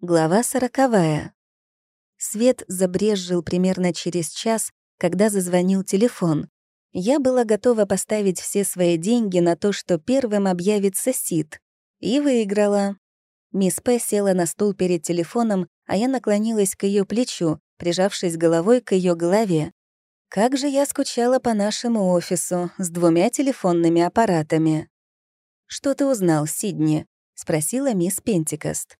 Глава сороковая. Свет забрезжил примерно через час, когда зазвонил телефон. Я была готова поставить все свои деньги на то, что первым объявится Сид. И выиграла. Мисс П. села на стул перед телефоном, а я наклонилась к ее плечу, прижавшись головой к ее голове. Как же я скучала по нашему офису с двумя телефонными аппаратами. «Что ты узнал, Сидни?» — спросила мисс Пентикост.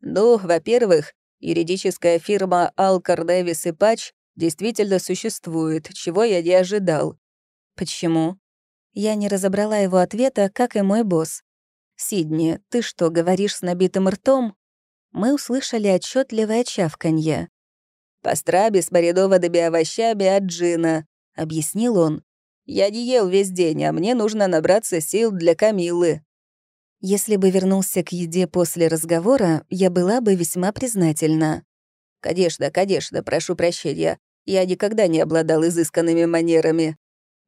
Ну, во-первых, юридическая фирма Алкар Дэвис и Патч действительно существует, чего я не ожидал. Почему? Я не разобрала его ответа, как и мой босс. «Сидни, ты что, говоришь с набитым ртом?» Мы услышали отчетливое чавканье. «Пастраби с маринованными овощами от джина», — объяснил он. «Я не ел весь день, а мне нужно набраться сил для Камилы». Если бы вернулся к еде после разговора, я была бы весьма признательна. «Конечно, конечно, прошу прощения. Я никогда не обладал изысканными манерами».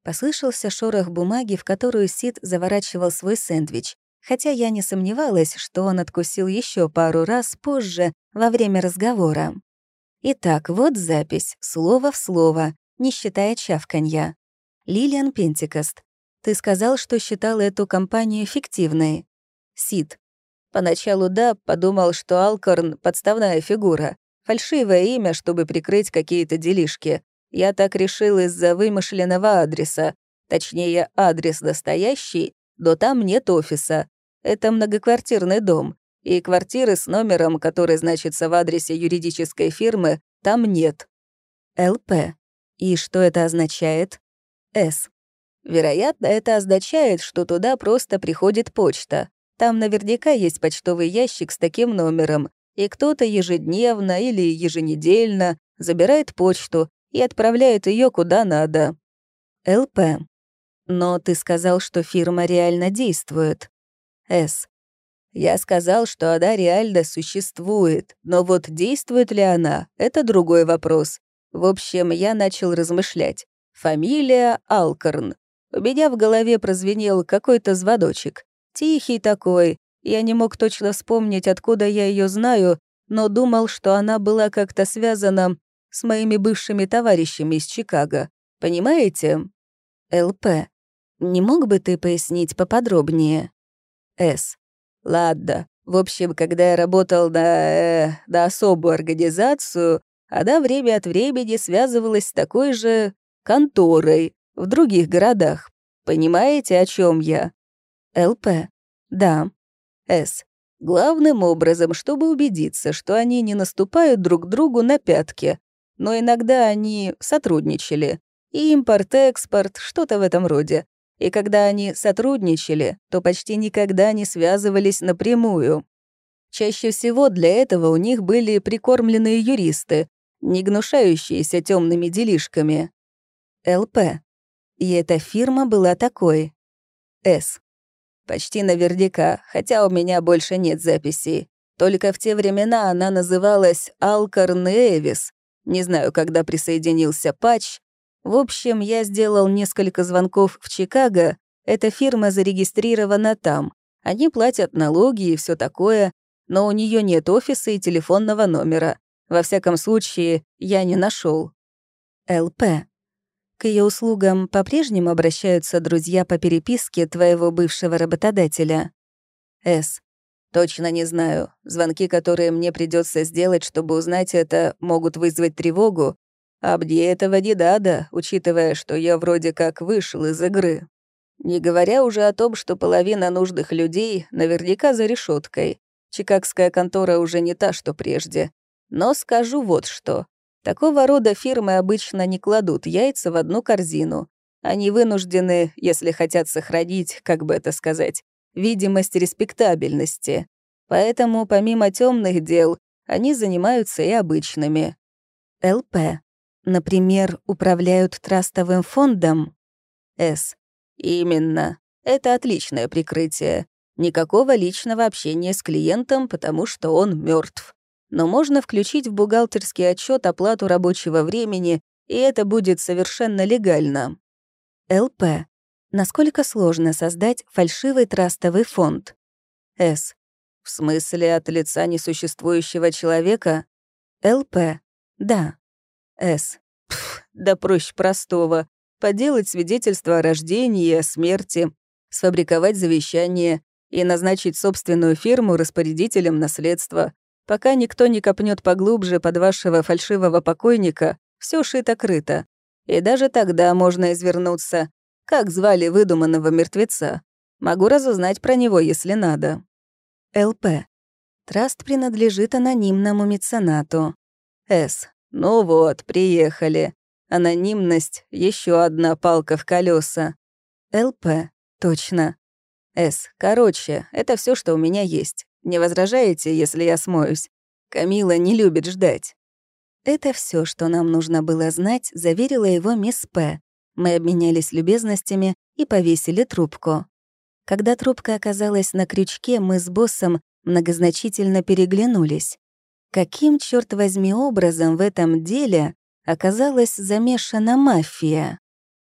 Послышался шорох бумаги, в которую Сид заворачивал свой сэндвич, хотя я не сомневалась, что он откусил еще пару раз позже, во время разговора. Итак, вот запись, слово в слово, не считая чавканья. Лилиан Пентикост, ты сказал, что считал эту компанию фиктивной. Сид. Поначалу да, подумал, что Алкорн — подставная фигура. Фальшивое имя, чтобы прикрыть какие-то делишки. Я так решил из-за вымышленного адреса. Точнее, адрес настоящий, но там нет офиса. Это многоквартирный дом. И квартиры с номером, который значится в адресе юридической фирмы, там нет. ЛП. И что это означает? С. Вероятно, это означает, что туда просто приходит почта. Там наверняка есть почтовый ящик с таким номером, и кто-то ежедневно или еженедельно забирает почту и отправляет ее куда надо. ЛП. Но ты сказал, что фирма реально действует. С. Я сказал, что она реально существует, но вот действует ли она — это другой вопрос. В общем, я начал размышлять. Фамилия Алкорн. У меня в голове прозвенел какой-то звоночек. Тихий такой. Я не мог точно вспомнить, откуда я ее знаю, но думал, что она была как-то связана с моими бывшими товарищами из Чикаго. Понимаете? ЛП. Не мог бы ты пояснить поподробнее? С. Ладно. В общем, когда я работал на, э, на особую организацию, она время от времени связывалась с такой же конторой в других городах. Понимаете, о чем я? ЛП. Да. С. Главным образом, чтобы убедиться, что они не наступают друг другу на пятки. Но иногда они сотрудничали. Импорт-экспорт, что-то в этом роде. И когда они сотрудничали, то почти никогда не связывались напрямую. Чаще всего для этого у них были прикормленные юристы, не гнушающиеся темными делишками. ЛП. И эта фирма была такой. С. Почти наверняка, хотя у меня больше нет записей. Только в те времена она называлась Алкарн Эвис. Не знаю, когда присоединился Патч. В общем, я сделал несколько звонков в Чикаго. Эта фирма зарегистрирована там. Они платят налоги и все такое, но у нее нет офиса и телефонного номера. Во всяком случае, я не нашел. ЛП. К ее услугам по-прежнему обращаются друзья по переписке твоего бывшего работодателя? С. Точно не знаю. Звонки, которые мне придется сделать, чтобы узнать это, могут вызвать тревогу. А мне этого не надо, учитывая, что я вроде как вышел из игры. Не говоря уже о том, что половина нужных людей наверняка за решеткой. Чикагская контора уже не та, что прежде. Но скажу вот что. Такого рода фирмы обычно не кладут яйца в одну корзину. Они вынуждены, если хотят сохранить, как бы это сказать, видимость респектабельности. Поэтому помимо темных дел, они занимаются и обычными. ЛП. Например, управляют трастовым фондом? С. Именно. Это отличное прикрытие. Никакого личного общения с клиентом, потому что он мертв но можно включить в бухгалтерский отчет оплату рабочего времени, и это будет совершенно легально. ЛП. Насколько сложно создать фальшивый трастовый фонд? С. В смысле, от лица несуществующего человека? ЛП. Да. С. Пф, да проще простого. Поделать свидетельство о рождении о смерти, сфабриковать завещание и назначить собственную фирму распорядителем наследства. Пока никто не копнет поглубже под вашего фальшивого покойника, все шито-крыто. И даже тогда можно извернуться. Как звали выдуманного мертвеца? Могу разузнать про него, если надо. ЛП. Траст принадлежит анонимному меценату. С. Ну вот, приехали. Анонимность — еще одна палка в колеса. ЛП. Точно. С. Короче, это все, что у меня есть. Не возражаете, если я смоюсь? Камила не любит ждать. Это все, что нам нужно было знать, заверила его мисс П. Мы обменялись любезностями и повесили трубку. Когда трубка оказалась на крючке, мы с боссом многозначительно переглянулись. Каким, черт возьми, образом в этом деле оказалась замешана мафия?